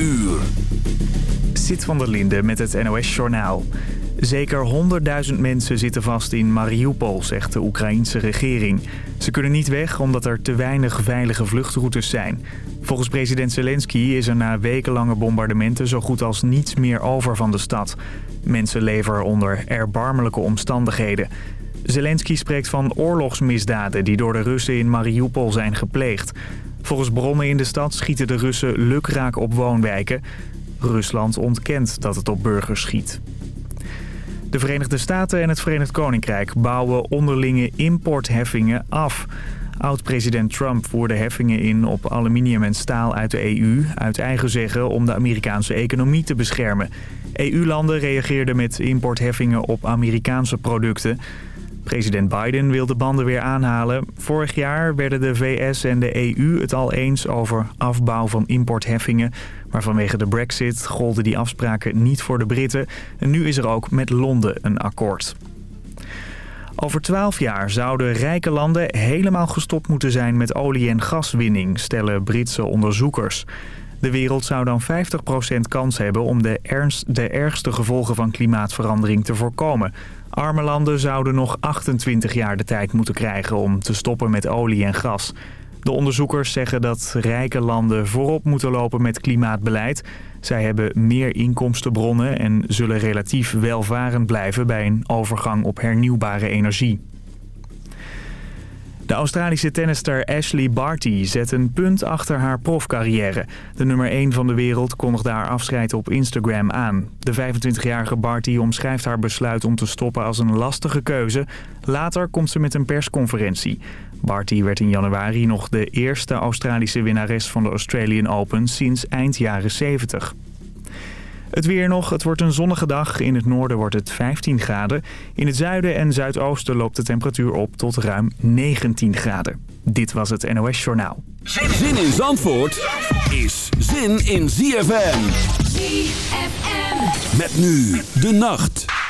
uur. Zit van der Linde met het NOS-journaal. Zeker 100.000 mensen zitten vast in Mariupol, zegt de Oekraïense regering. Ze kunnen niet weg omdat er te weinig veilige vluchtroutes zijn. Volgens president Zelensky is er na wekenlange bombardementen zo goed als niets meer over van de stad. Mensen leven er onder erbarmelijke omstandigheden. Zelensky spreekt van oorlogsmisdaden die door de Russen in Mariupol zijn gepleegd. Volgens bronnen in de stad schieten de Russen lukraak op woonwijken. Rusland ontkent dat het op burgers schiet. De Verenigde Staten en het Verenigd Koninkrijk bouwen onderlinge importheffingen af. Oud-president Trump voerde heffingen in op aluminium en staal uit de EU... uit eigen zeggen om de Amerikaanse economie te beschermen. EU-landen reageerden met importheffingen op Amerikaanse producten... President Biden wil de banden weer aanhalen. Vorig jaar werden de VS en de EU het al eens over afbouw van importheffingen. Maar vanwege de brexit golden die afspraken niet voor de Britten. En nu is er ook met Londen een akkoord. Over twaalf jaar zouden rijke landen helemaal gestopt moeten zijn met olie- en gaswinning, stellen Britse onderzoekers. De wereld zou dan 50% kans hebben om de, ernst, de ergste gevolgen van klimaatverandering te voorkomen. Arme landen zouden nog 28 jaar de tijd moeten krijgen om te stoppen met olie en gas. De onderzoekers zeggen dat rijke landen voorop moeten lopen met klimaatbeleid. Zij hebben meer inkomstenbronnen en zullen relatief welvarend blijven bij een overgang op hernieuwbare energie. De Australische tennister Ashley Barty zet een punt achter haar profcarrière. De nummer 1 van de wereld kondigde haar afscheid op Instagram aan. De 25-jarige Barty omschrijft haar besluit om te stoppen als een lastige keuze. Later komt ze met een persconferentie. Barty werd in januari nog de eerste Australische winnares van de Australian Open sinds eind jaren 70. Het weer nog. Het wordt een zonnige dag. In het noorden wordt het 15 graden. In het zuiden en zuidoosten loopt de temperatuur op tot ruim 19 graden. Dit was het NOS Journaal. Zin in Zandvoort is zin in ZFM. ZFM. Met nu de nacht.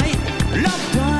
The night.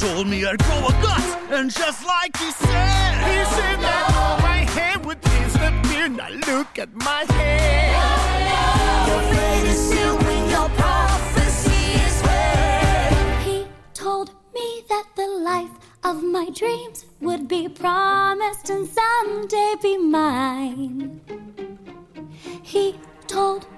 told me I'd grow a gut, and just like he said, he said that all my hair would disappear. Now look at my hair. No, no. Your fate is sealed when your prophecy is read. He told me that the life of my dreams would be promised and someday be mine. He told me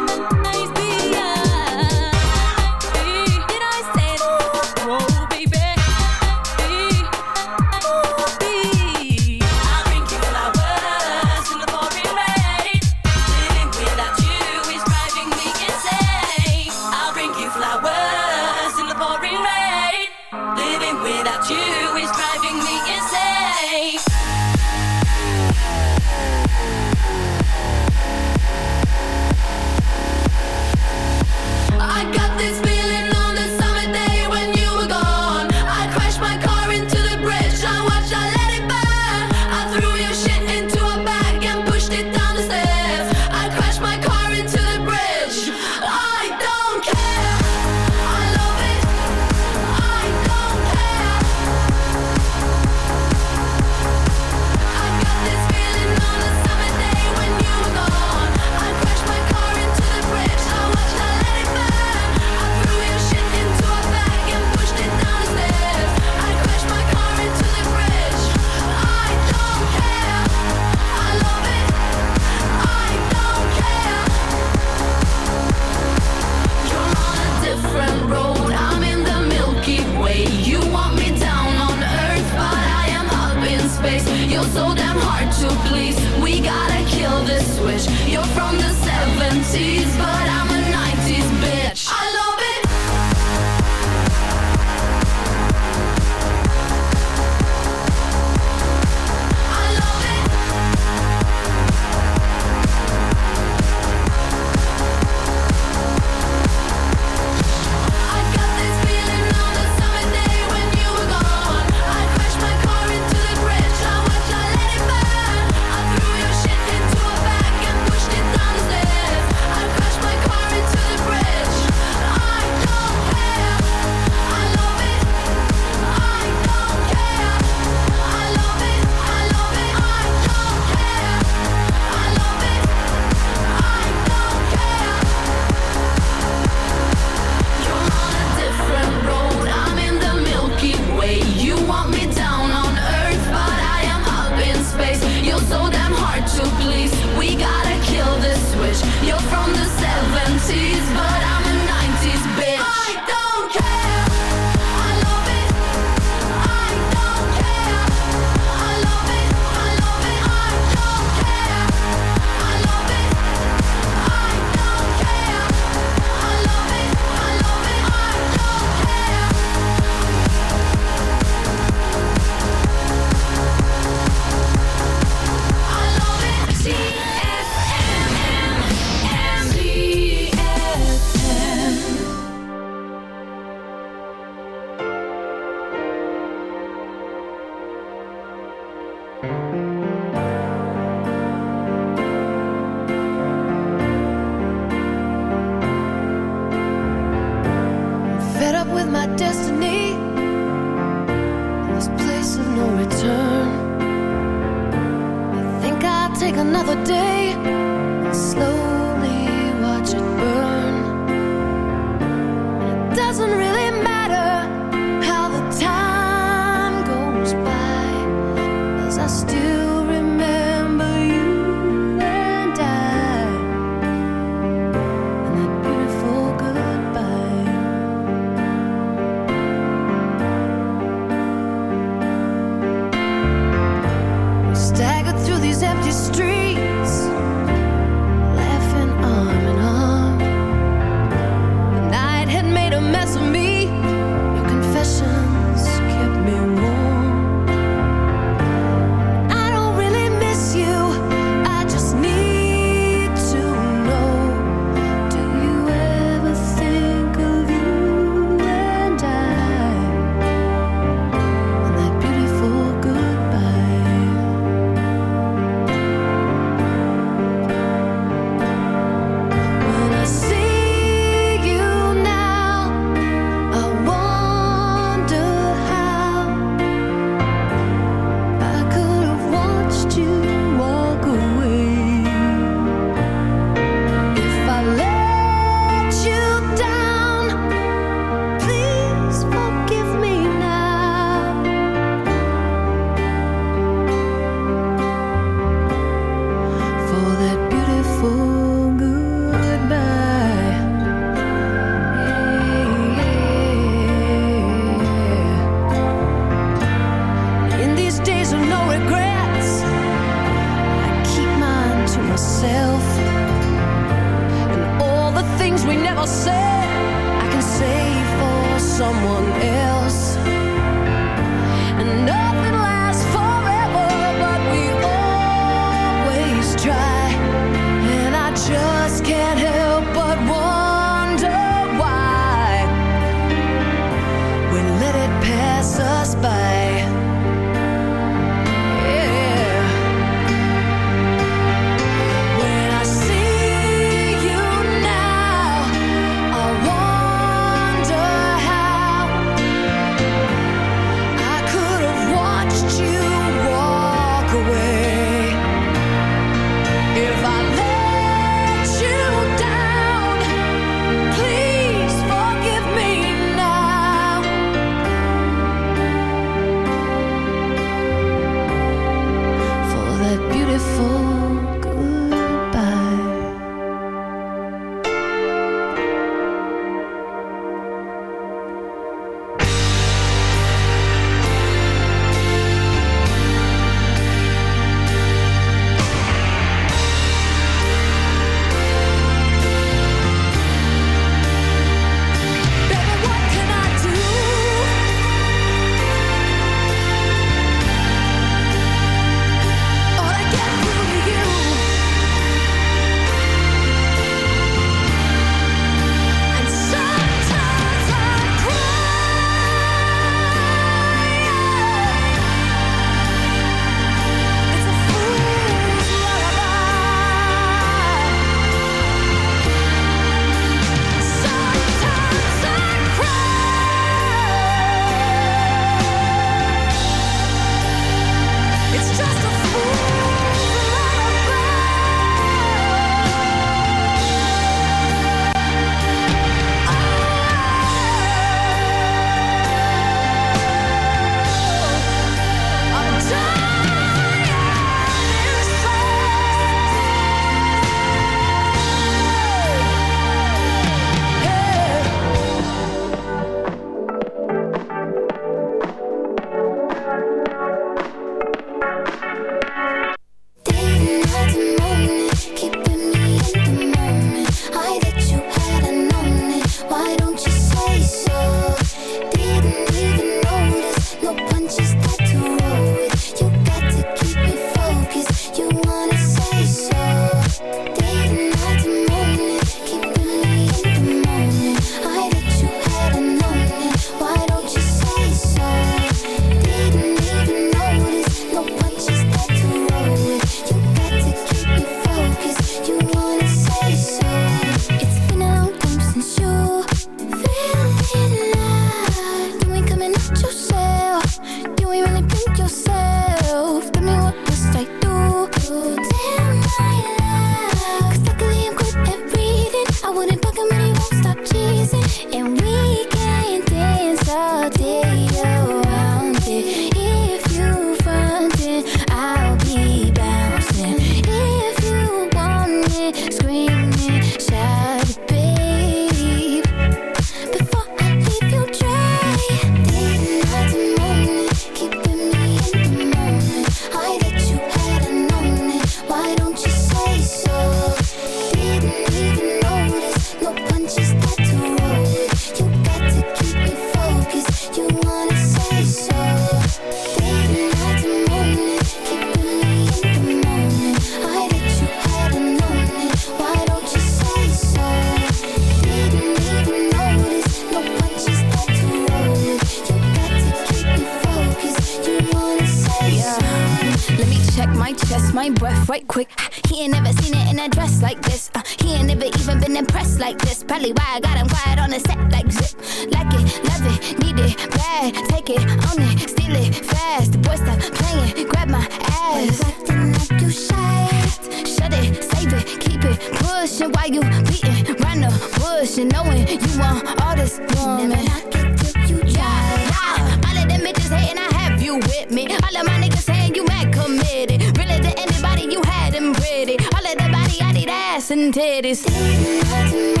All of my niggas saying you mad committed. Really to anybody you had them pretty. All of the body, I need ass and titties.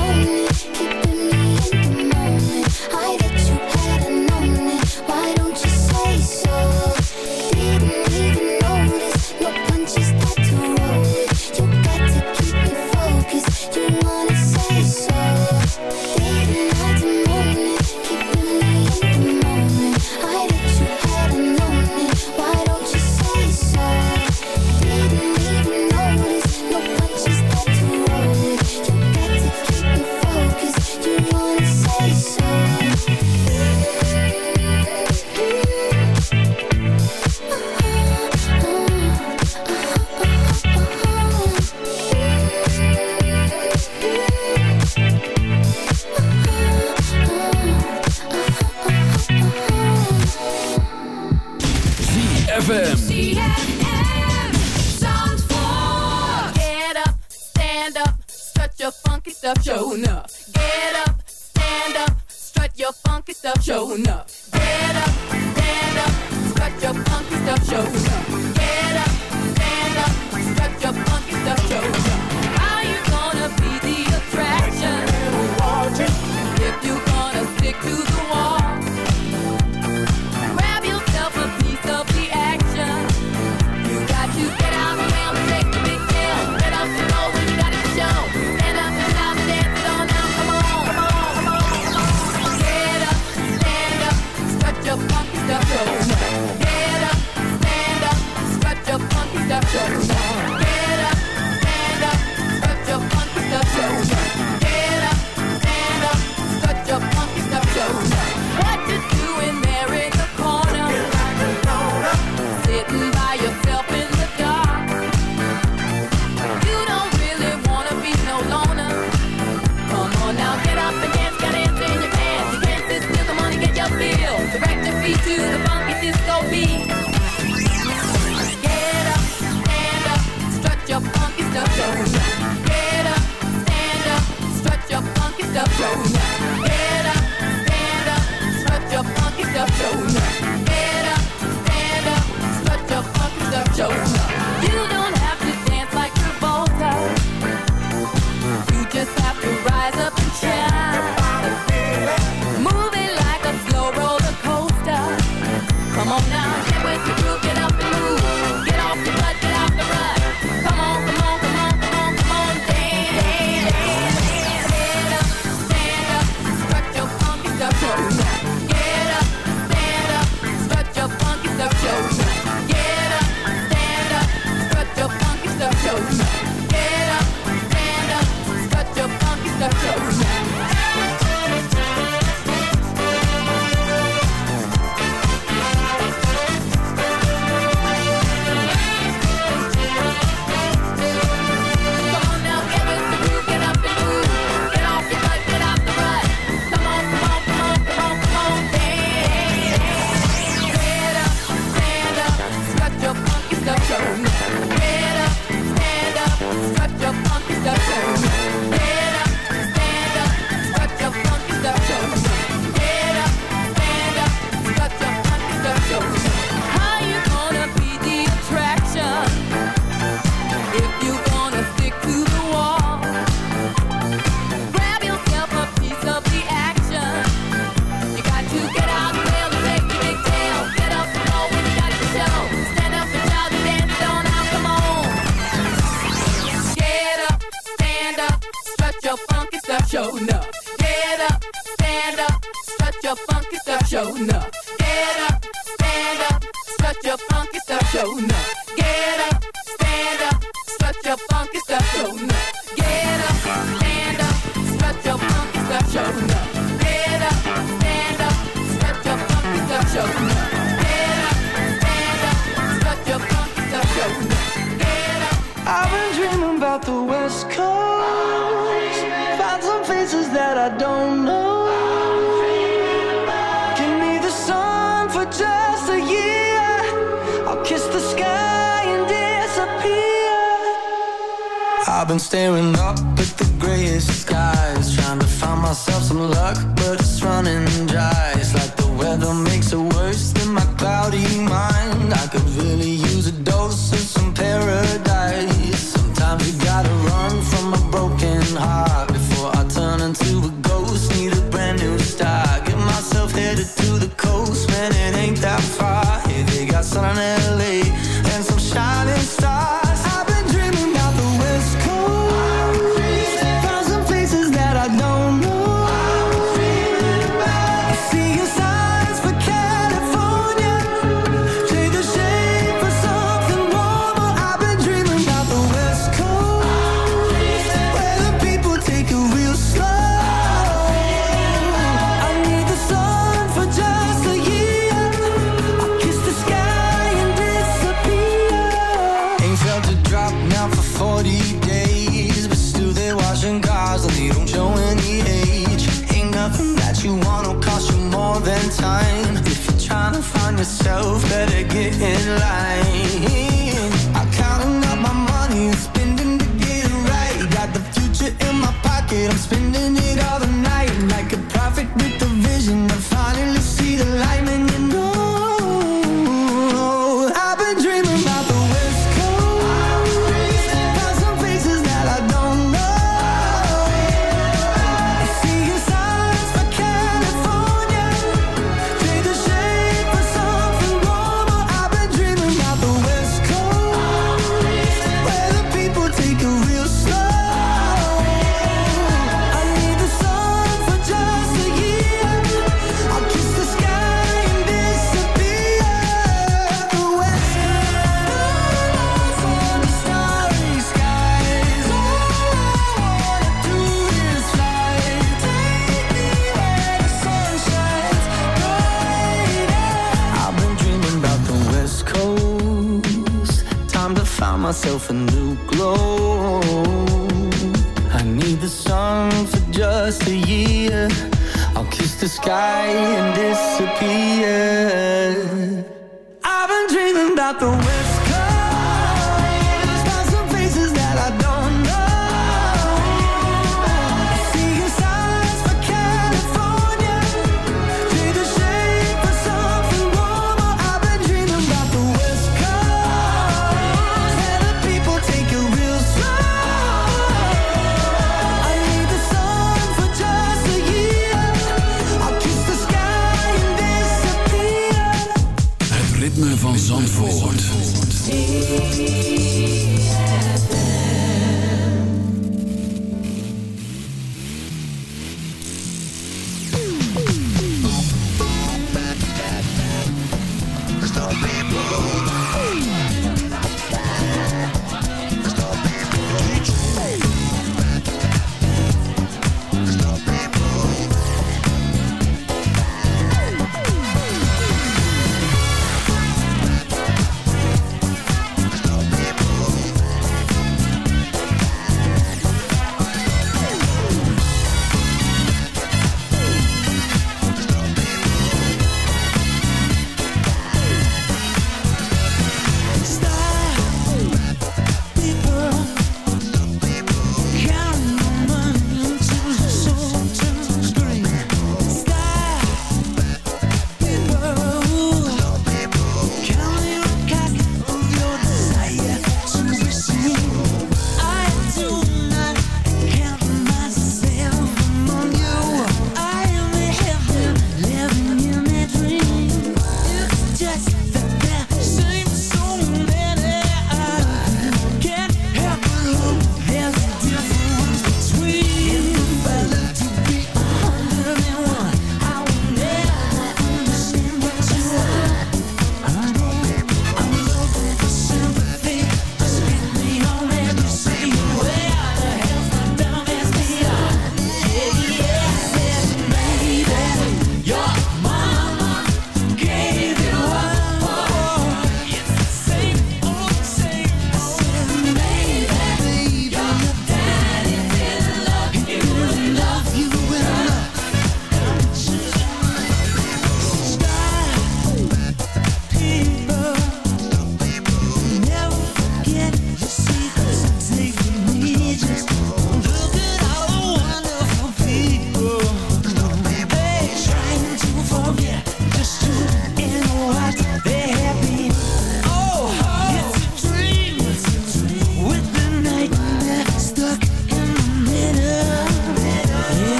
Find better get in line.